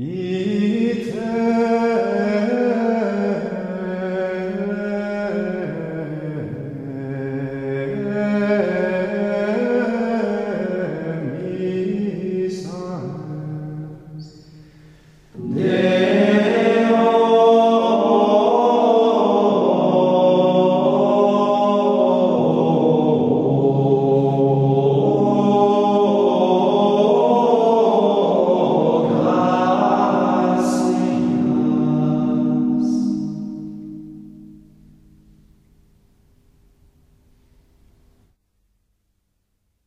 Ite